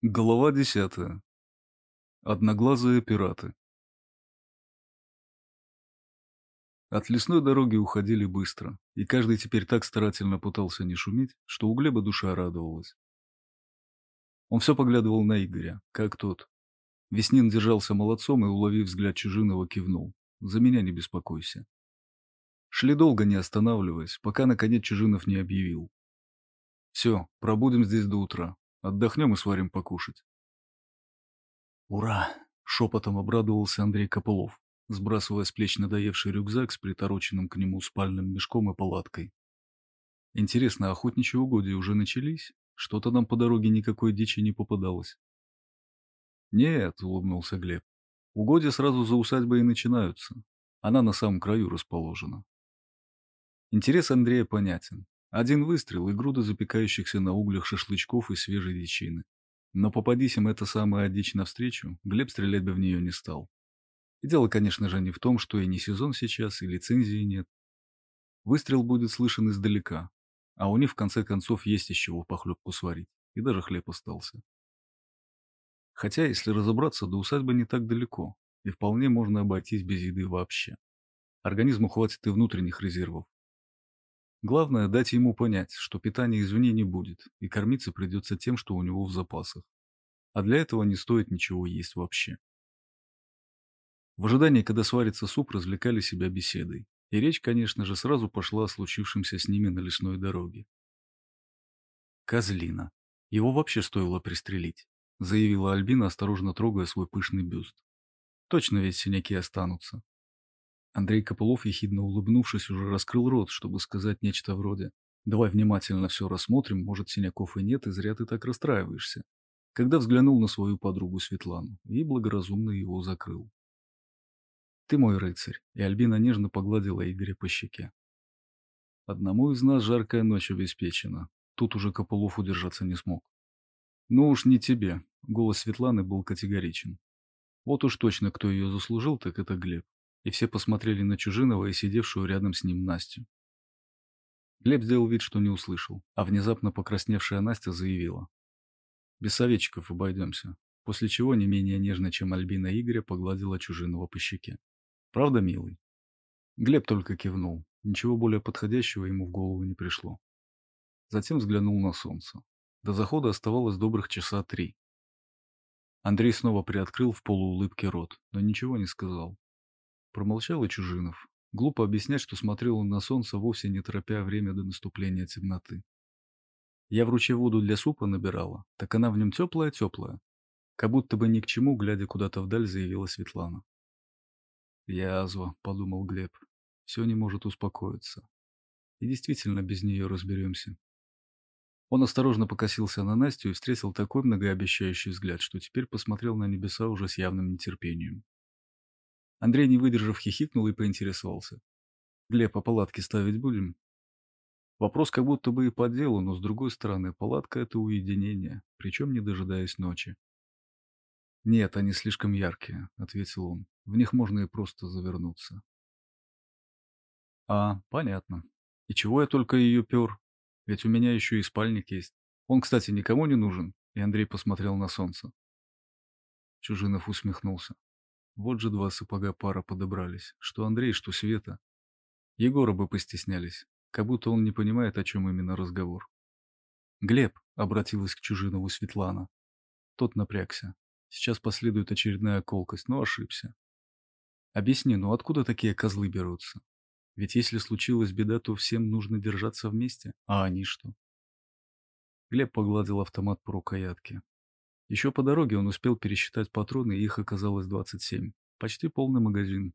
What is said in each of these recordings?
Глава десятая. Одноглазые пираты. От лесной дороги уходили быстро, и каждый теперь так старательно пытался не шуметь, что у Глеба душа радовалась. Он все поглядывал на Игоря, как тот. Веснин держался молодцом и, уловив взгляд Чужинова, кивнул. «За меня не беспокойся». Шли долго, не останавливаясь, пока, наконец, Чужинов не объявил. «Все, пробудем здесь до утра. Отдохнем и сварим покушать. «Ура!» — шепотом обрадовался Андрей Копылов, сбрасывая с плеч надоевший рюкзак с притороченным к нему спальным мешком и палаткой. «Интересно, охотничьи угодья уже начались? Что-то нам по дороге никакой дичи не попадалось». «Нет», — улыбнулся Глеб. «Угодья сразу за усадьбой и начинаются. Она на самом краю расположена». Интерес Андрея понятен. Один выстрел и груда запекающихся на углях шашлычков и свежей дичины. Но попадись им эта самая дичь навстречу, Глеб стрелять бы в нее не стал. И дело, конечно же, не в том, что и не сезон сейчас, и лицензии нет. Выстрел будет слышен издалека, а у них в конце концов есть из чего похлебку сварить, и даже хлеб остался. Хотя, если разобраться, до усадьбы не так далеко, и вполне можно обойтись без еды вообще. Организму хватит и внутренних резервов, Главное – дать ему понять, что питания извне не будет, и кормиться придется тем, что у него в запасах. А для этого не стоит ничего есть вообще. В ожидании, когда сварится суп, развлекали себя беседой. И речь, конечно же, сразу пошла о случившемся с ними на лесной дороге. «Козлина. Его вообще стоило пристрелить», — заявила Альбина, осторожно трогая свой пышный бюст. «Точно ведь синяки останутся. Андрей Копылов, ехидно улыбнувшись, уже раскрыл рот, чтобы сказать нечто вроде «Давай внимательно все рассмотрим, может, синяков и нет, и зря ты так расстраиваешься», когда взглянул на свою подругу Светлану и благоразумно его закрыл. «Ты мой рыцарь», и Альбина нежно погладила Игоря по щеке. «Одному из нас жаркая ночь обеспечена». Тут уже Копылов удержаться не смог. «Ну уж не тебе», — голос Светланы был категоричен. «Вот уж точно, кто ее заслужил, так это Глеб и все посмотрели на Чужинова и сидевшую рядом с ним Настю. Глеб сделал вид, что не услышал, а внезапно покрасневшая Настя заявила. «Без советчиков обойдемся», после чего не менее нежно, чем Альбина Игоря, погладила Чужинова по щеке. «Правда, милый?» Глеб только кивнул. Ничего более подходящего ему в голову не пришло. Затем взглянул на солнце. До захода оставалось добрых часа три. Андрей снова приоткрыл в полуулыбке рот, но ничего не сказал. Промолчал и Чужинов. Глупо объяснять, что смотрел он на солнце, вовсе не торопя время до наступления темноты. Я в воду для супа набирала, так она в нем теплая-теплая. Как будто бы ни к чему, глядя куда-то вдаль, заявила Светлана. «Язва», — подумал Глеб, — «все не может успокоиться. И действительно без нее разберемся». Он осторожно покосился на Настю и встретил такой многообещающий взгляд, что теперь посмотрел на небеса уже с явным нетерпением. Андрей, не выдержав, хихикнул и поинтересовался. «Глеб, а палатки ставить будем?» Вопрос как будто бы и по делу, но с другой стороны, палатка — это уединение, причем не дожидаясь ночи. «Нет, они слишком яркие», — ответил он. «В них можно и просто завернуться». «А, понятно. И чего я только ее пер? Ведь у меня еще и спальник есть. Он, кстати, никому не нужен?» И Андрей посмотрел на солнце. Чужинов усмехнулся. Вот же два сапога пара подобрались, что Андрей, что Света. Егора бы постеснялись, как будто он не понимает, о чем именно разговор. «Глеб», — обратилась к Чужинову Светлана. Тот напрягся. Сейчас последует очередная колкость, но ошибся. «Объясни, ну откуда такие козлы берутся? Ведь если случилась беда, то всем нужно держаться вместе, а они что?» Глеб погладил автомат по рукоятке. Еще по дороге он успел пересчитать патроны, и их оказалось 27. Почти полный магазин.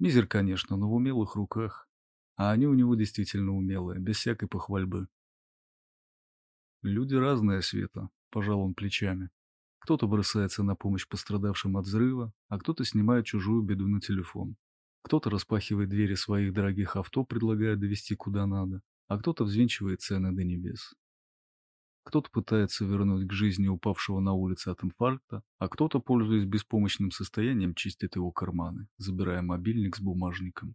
Мизер, конечно, но в умелых руках. А они у него действительно умелые, без всякой похвальбы. Люди разные, Света, пожал он плечами. Кто-то бросается на помощь пострадавшим от взрыва, а кто-то снимает чужую беду на телефон. Кто-то распахивает двери своих дорогих авто, предлагая довести куда надо, а кто-то взвинчивает цены до небес. Кто-то пытается вернуть к жизни упавшего на улице от инфаркта, а кто-то, пользуясь беспомощным состоянием, чистит его карманы, забирая мобильник с бумажником.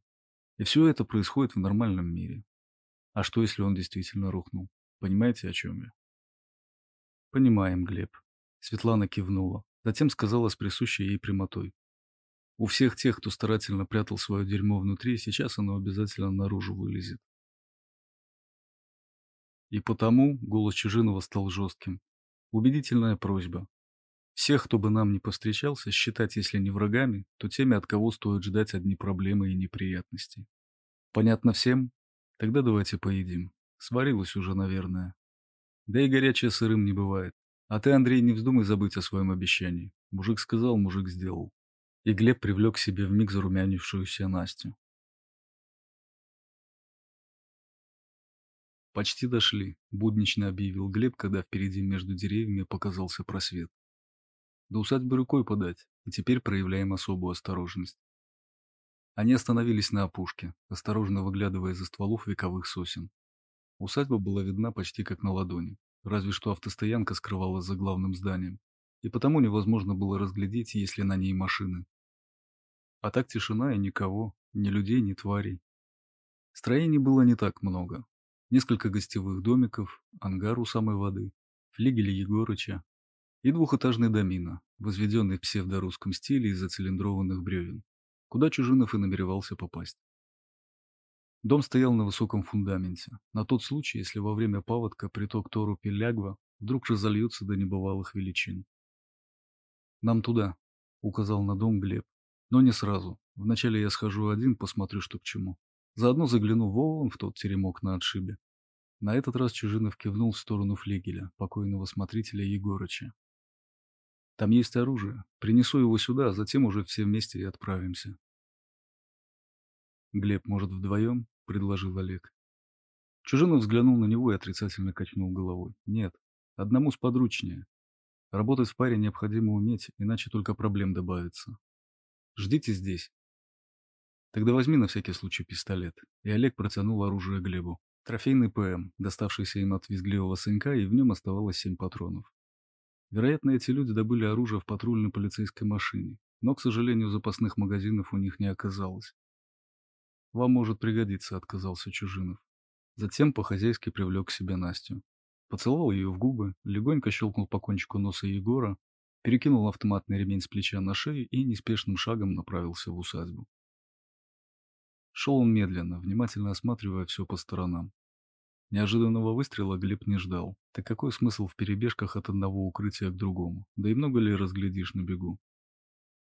И все это происходит в нормальном мире. А что, если он действительно рухнул? Понимаете, о чем я? Понимаем, Глеб. Светлана кивнула. Затем сказала с присущей ей прямотой. У всех тех, кто старательно прятал свое дерьмо внутри, сейчас оно обязательно наружу вылезет. И потому голос Чужинова стал жестким. Убедительная просьба. Всех, кто бы нам не повстречался, считать, если не врагами, то теми, от кого стоит ждать одни проблемы и неприятности. Понятно всем? Тогда давайте поедим. Сварилось уже, наверное. Да и горячее сырым не бывает. А ты, Андрей, не вздумай забыть о своем обещании. Мужик сказал, мужик сделал. И Глеб привлек к себе вмиг зарумянившуюся Настю. «Почти дошли», — буднично объявил Глеб, когда впереди между деревьями показался просвет. До усадьбы рукой подать, и теперь проявляем особую осторожность. Они остановились на опушке, осторожно выглядывая за стволов вековых сосен. Усадьба была видна почти как на ладони, разве что автостоянка скрывалась за главным зданием, и потому невозможно было разглядеть, есть ли на ней машины. А так тишина и никого, ни людей, ни тварей. Строений было не так много, несколько гостевых домиков, ангар у самой воды, флигели Егорыча и двухэтажный домина, возведенный в псевдорусском стиле из зацилиндрованных бревен, куда Чужинов и намеревался попасть. Дом стоял на высоком фундаменте, на тот случай, если во время паводка приток Тору Пелягва вдруг разольется до небывалых величин. «Нам туда», — указал на дом Глеб. «Но не сразу. Вначале я схожу один, посмотрю, что к чему. Заодно загляну вон в тот теремок на отшибе. На этот раз Чужинов кивнул в сторону флегеля, покойного смотрителя Егорыча. Там есть оружие. Принесу его сюда, а затем уже все вместе и отправимся. Глеб, может, вдвоем? — предложил Олег. Чужинов взглянул на него и отрицательно качнул головой. Нет, одному сподручнее. Работать в паре необходимо уметь, иначе только проблем добавится. Ждите здесь. Тогда возьми на всякий случай пистолет. И Олег протянул оружие Глебу. Трофейный ПМ, доставшийся им от визгливого сынка, и в нем оставалось семь патронов. Вероятно, эти люди добыли оружие в патрульной полицейской машине, но, к сожалению, запасных магазинов у них не оказалось. «Вам может пригодиться», — отказался Чужинов. Затем по-хозяйски привлек к себе Настю. Поцеловал ее в губы, легонько щелкнул по кончику носа Егора, перекинул автоматный ремень с плеча на шею и неспешным шагом направился в усадьбу. Шел он медленно, внимательно осматривая все по сторонам. Неожиданного выстрела Глеб не ждал. Так какой смысл в перебежках от одного укрытия к другому? Да и много ли разглядишь на бегу?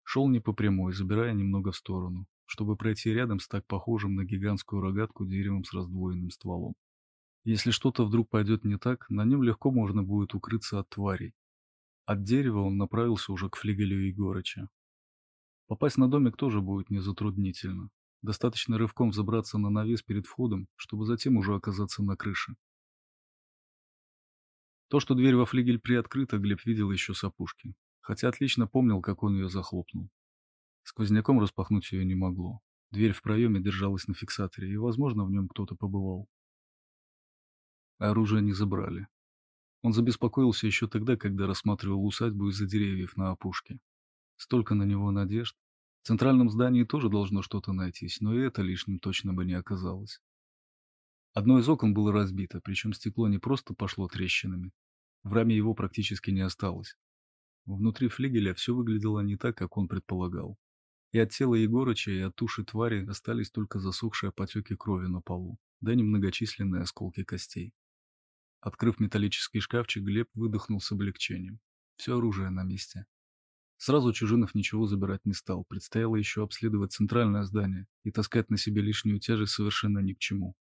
Шел не по прямой, забирая немного в сторону, чтобы пройти рядом с так похожим на гигантскую рогатку деревом с раздвоенным стволом. Если что-то вдруг пойдет не так, на нем легко можно будет укрыться от тварей. От дерева он направился уже к флигелю Егорыча. Попасть на домик тоже будет не затруднительно. Достаточно рывком забраться на навес перед входом, чтобы затем уже оказаться на крыше. То, что дверь во флигель приоткрыта, Глеб видел еще с опушки, хотя отлично помнил, как он ее захлопнул. Сквозняком распахнуть ее не могло. Дверь в проеме держалась на фиксаторе, и, возможно, в нем кто-то побывал. Оружие не забрали. Он забеспокоился еще тогда, когда рассматривал усадьбу из-за деревьев на опушке. Столько на него надежд. В центральном здании тоже должно что-то найтись, но и это лишним точно бы не оказалось. Одно из окон было разбито, причем стекло не просто пошло трещинами. В раме его практически не осталось. Внутри флигеля все выглядело не так, как он предполагал. И от тела Егорыча, и от туши твари остались только засохшие потеки крови на полу, да немногочисленные осколки костей. Открыв металлический шкафчик, Глеб выдохнул с облегчением. Все оружие на месте. Сразу Чужинов ничего забирать не стал, предстояло еще обследовать центральное здание, и таскать на себе лишнюю тяжесть совершенно ни к чему.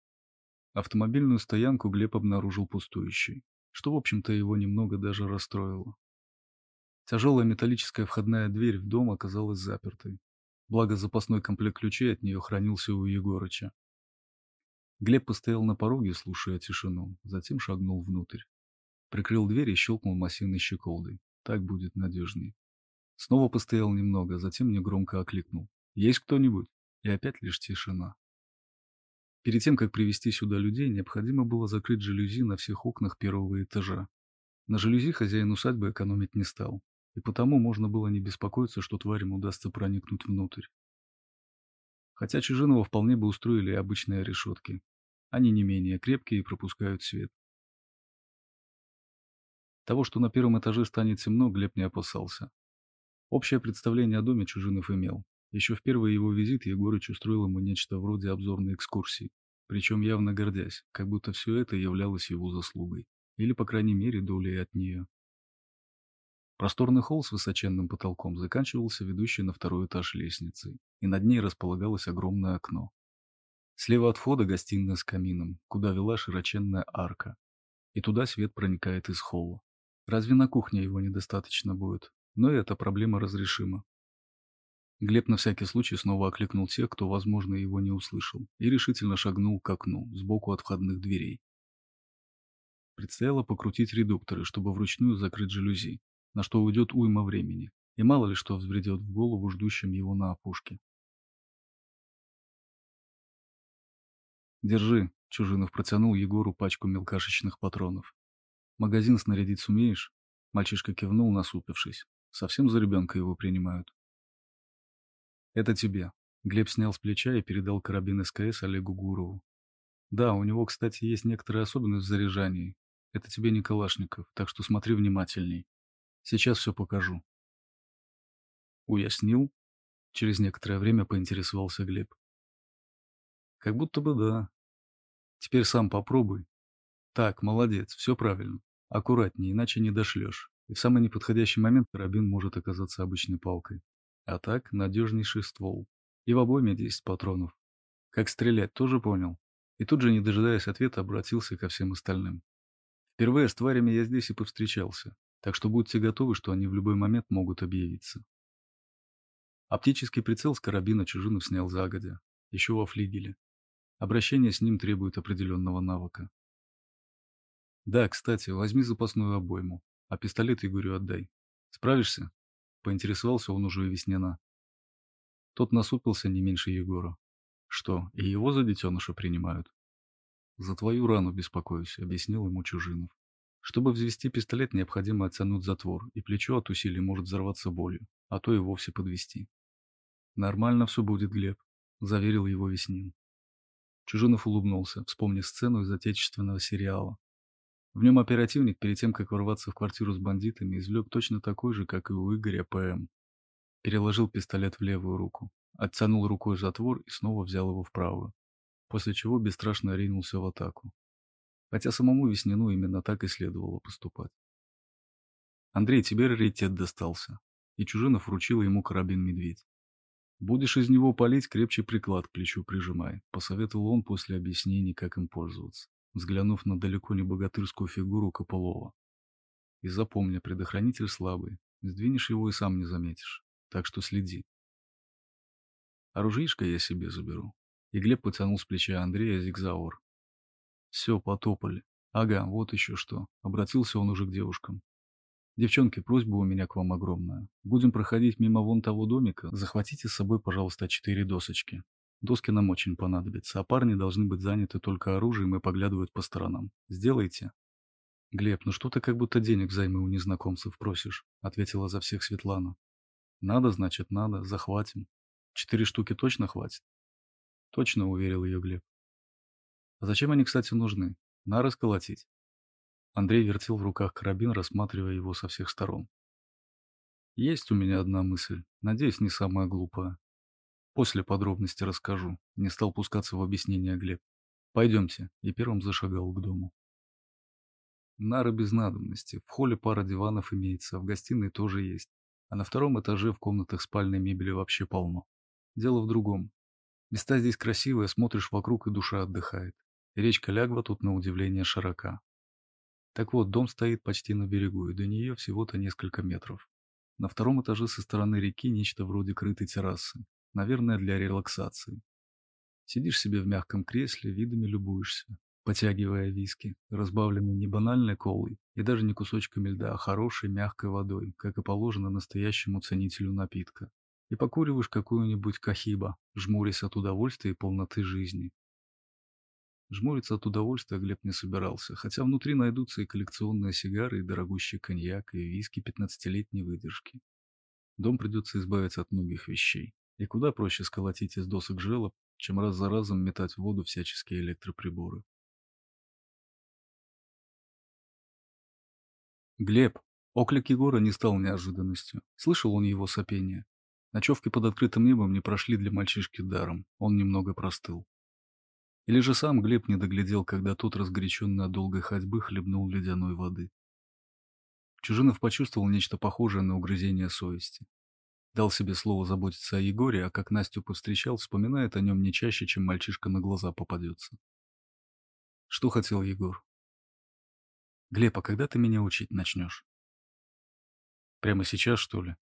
Автомобильную стоянку Глеб обнаружил пустующей, что, в общем-то, его немного даже расстроило. Тяжелая металлическая входная дверь в дом оказалась запертой. Благо запасной комплект ключей от нее хранился у Егорыча. Глеб постоял на пороге, слушая тишину, затем шагнул внутрь. Прикрыл дверь и щелкнул массивной щеколдой. Так будет надежней. Снова постоял немного, затем негромко окликнул. «Есть кто-нибудь?» И опять лишь тишина. Перед тем, как привести сюда людей, необходимо было закрыть жалюзи на всех окнах первого этажа. На жалюзи хозяин усадьбы экономить не стал, и потому можно было не беспокоиться, что тварям удастся проникнуть внутрь. Хотя Чужинова вполне бы устроили обычные решетки. Они не менее крепкие и пропускают свет. Того, что на первом этаже станет темно, Глеб не опасался. Общее представление о доме Чужинов имел. Еще в первый его визит Егорыч устроил ему нечто вроде обзорной экскурсии, причем явно гордясь, как будто все это являлось его заслугой, или, по крайней мере, долей от нее. Просторный холл с высоченным потолком заканчивался ведущей на второй этаж лестницей, и над ней располагалось огромное окно. Слева от входа гостиная с камином, куда вела широченная арка, и туда свет проникает из холла. Разве на кухне его недостаточно будет? Но и эта проблема разрешима. Глеб на всякий случай снова окликнул тех, кто, возможно, его не услышал, и решительно шагнул к окну, сбоку от входных дверей. Предстояло покрутить редукторы, чтобы вручную закрыть жалюзи, на что уйдет уйма времени, и мало ли что взбредет в голову ждущим его на опушке. «Держи», — Чужинов протянул Егору пачку мелкашечных патронов. «Магазин снарядить сумеешь?» Мальчишка кивнул, насупившись. «Совсем за ребенка его принимают?» «Это тебе». Глеб снял с плеча и передал карабин СКС Олегу Гурову. «Да, у него, кстати, есть некоторая особенность в заряжании. Это тебе не Калашников, так что смотри внимательней. Сейчас все покажу». «Уяснил?» Через некоторое время поинтересовался Глеб. «Как будто бы да. Теперь сам попробуй. Так, молодец, все правильно. Аккуратнее, иначе не дошлешь. И в самый неподходящий момент карабин может оказаться обычной палкой. А так, надежнейший ствол. И в обойме 10 патронов. Как стрелять, тоже понял. И тут же, не дожидаясь ответа, обратился ко всем остальным. Впервые с тварями я здесь и повстречался, так что будьте готовы, что они в любой момент могут объявиться. Оптический прицел с карабина Чужинов снял загодя, еще во флигеле. Обращение с ним требует определенного навыка. Да, кстати, возьми запасную обойму, а пистолет Игорю отдай. Справишься? Поинтересовался он уже Веснина. Тот насупился не меньше Егора. Что, и его за детеныша принимают? За твою рану беспокоюсь, объяснил ему Чужинов. Чтобы взвести пистолет, необходимо оттянуть затвор, и плечо от усилий может взорваться болью, а то и вовсе подвести. Нормально все будет, Глеб, заверил его Веснин. Чужинов улыбнулся, вспомнив сцену из отечественного сериала. В нем оперативник, перед тем, как ворваться в квартиру с бандитами, извлек точно такой же, как и у Игоря ПМ. Переложил пистолет в левую руку, оттянул рукой затвор и снова взял его в правую, после чего бесстрашно ринулся в атаку. Хотя самому Веснину именно так и следовало поступать. Андрей, тебе раритет достался, и Чужинов вручил ему карабин «Медведь». «Будешь из него палить, крепче приклад к плечу прижимай», — посоветовал он после объяснений, как им пользоваться взглянув на далеко не богатырскую фигуру Копылова. И запомни, предохранитель слабый, сдвинешь его и сам не заметишь, так что следи. Оружишко я себе заберу. И Глеб потянул с плеча Андрея зигзаур. Все, потопали. Ага, вот еще что. Обратился он уже к девушкам. Девчонки, просьба у меня к вам огромная. Будем проходить мимо вон того домика. Захватите с собой, пожалуйста, четыре досочки. Доски нам очень понадобятся, а парни должны быть заняты только оружием и поглядывают по сторонам. Сделайте. Глеб, ну что ты как будто денег взаймы у незнакомцев просишь? Ответила за всех Светлана. Надо, значит, надо, захватим. Четыре штуки точно хватит? Точно, уверил ее Глеб. А зачем они, кстати, нужны? На расколотить. Андрей вертел в руках карабин, рассматривая его со всех сторон. Есть у меня одна мысль, надеюсь, не самая глупая. После подробности расскажу. Не стал пускаться в объяснение Глеб. Пойдемте. И первым зашагал к дому. Нары без надобности. В холле пара диванов имеется, в гостиной тоже есть. А на втором этаже в комнатах спальной мебели вообще полно. Дело в другом. Места здесь красивые, смотришь вокруг и душа отдыхает. И речка Лягва тут на удивление широка. Так вот, дом стоит почти на берегу, и до нее всего-то несколько метров. На втором этаже со стороны реки нечто вроде крытой террасы, Наверное, для релаксации. Сидишь себе в мягком кресле, видами любуешься, потягивая виски, разбавленный не банальной колой и даже не кусочками льда, а хорошей мягкой водой, как и положено настоящему ценителю напитка. И покуриваешь какую-нибудь кахиба, жмурясь от удовольствия и полноты жизни. Жмуриться от удовольствия Глеб не собирался, хотя внутри найдутся и коллекционные сигары, и дорогущий коньяк, и виски пятнадцатилетней выдержки. Дом придется избавиться от многих вещей. И куда проще сколотить из досок желоб, чем раз за разом метать в воду всяческие электроприборы. Глеб! Оклик Егора не стал неожиданностью. Слышал он его сопение. Ночевки под открытым небом не прошли для мальчишки даром. Он немного простыл. Или же сам Глеб не доглядел, когда тот, разгоряченный от долгой ходьбы, хлебнул ледяной воды. Чужинов почувствовал нечто похожее на угрызение совести. Дал себе слово заботиться о Егоре, а как Настю повстречал, вспоминает о нем не чаще, чем мальчишка на глаза попадется. Что хотел Егор? Глеб, а когда ты меня учить начнешь? Прямо сейчас, что ли?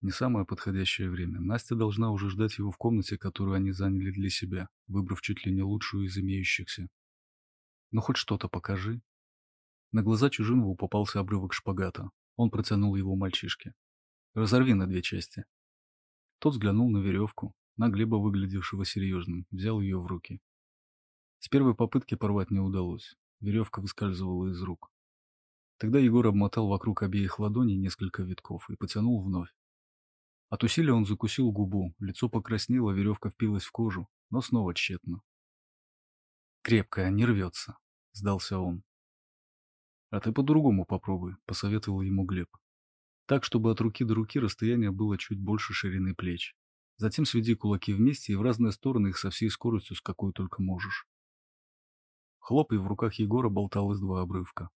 Не самое подходящее время. Настя должна уже ждать его в комнате, которую они заняли для себя, выбрав чуть ли не лучшую из имеющихся. Ну хоть что-то покажи. На глаза Чужинову попался обрывок шпагата. Он протянул его мальчишке. Разорви на две части. Тот взглянул на веревку, на Глеба, выглядевшего серьезным, взял ее в руки. С первой попытки порвать не удалось. Веревка выскальзывала из рук. Тогда Егор обмотал вокруг обеих ладоней несколько витков и потянул вновь. От усилия он закусил губу, лицо покраснело, веревка впилась в кожу, но снова тщетно. «Крепкая, не рвется», — сдался он. «А ты по-другому попробуй», — посоветовал ему Глеб. «Так, чтобы от руки до руки расстояние было чуть больше ширины плеч. Затем сведи кулаки вместе и в разные стороны их со всей скоростью, с какой только можешь. Хлоп, и в руках Егора болталось два обрывка.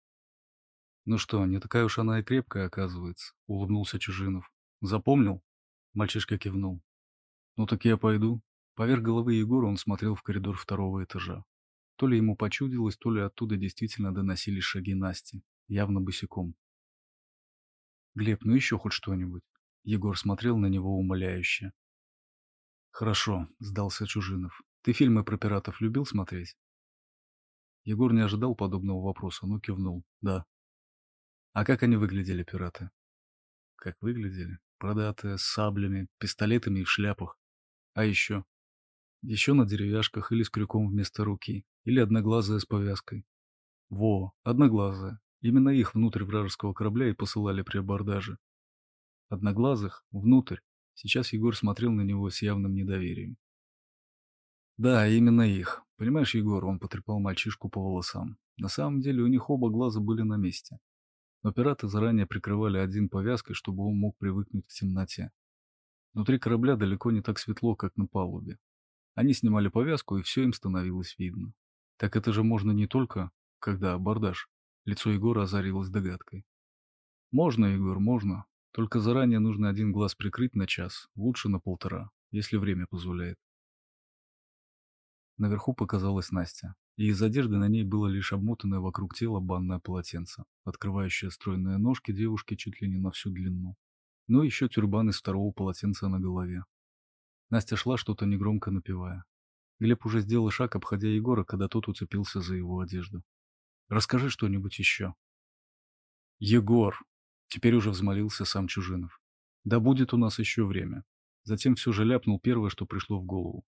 «Ну что, не такая уж она и крепкая, оказывается», — улыбнулся Чужинов. «Запомнил?» Мальчишка кивнул. «Ну так я пойду». Поверх головы Егора он смотрел в коридор второго этажа. То ли ему почудилось, то ли оттуда действительно доносились шаги Насти, явно босиком. «Глеб, ну еще хоть что-нибудь». Егор смотрел на него умоляюще. «Хорошо», — сдался Чужинов. «Ты фильмы про пиратов любил смотреть?» Егор не ожидал подобного вопроса, но кивнул. Да. А как они выглядели, пираты? Как выглядели? Продатые, с саблями, пистолетами и в шляпах. А еще? Еще на деревяшках или с крюком вместо руки. Или одноглазая с повязкой. Во, одноглазая. Именно их внутрь вражеского корабля и посылали при абордаже. Одноглазых? Внутрь. Сейчас Егор смотрел на него с явным недоверием. Да, именно их. Понимаешь, Егор, он потрепал мальчишку по волосам. На самом деле у них оба глаза были на месте. Но пираты заранее прикрывали один повязкой, чтобы он мог привыкнуть к темноте. Внутри корабля далеко не так светло, как на палубе. Они снимали повязку, и все им становилось видно. Так это же можно не только, когда абордаж. Лицо Егора озарилось догадкой. Можно, Егор, можно. Только заранее нужно один глаз прикрыть на час, лучше на полтора, если время позволяет. Наверху показалась Настя, и из одежды на ней было лишь обмотанное вокруг тела банное полотенце, открывающее стройные ножки девушки чуть ли не на всю длину. Ну и еще тюрбан из второго полотенца на голове. Настя шла, что-то негромко напевая. Глеб уже сделал шаг, обходя Егора, когда тот уцепился за его одежду. «Расскажи что-нибудь еще». «Егор!» — теперь уже взмолился сам Чужинов. «Да будет у нас еще время». Затем все же ляпнул первое, что пришло в голову.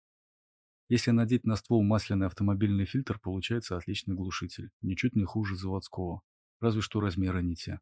Если надеть на ствол масляный автомобильный фильтр, получается отличный глушитель, ничуть не хуже заводского, разве что размеры не те.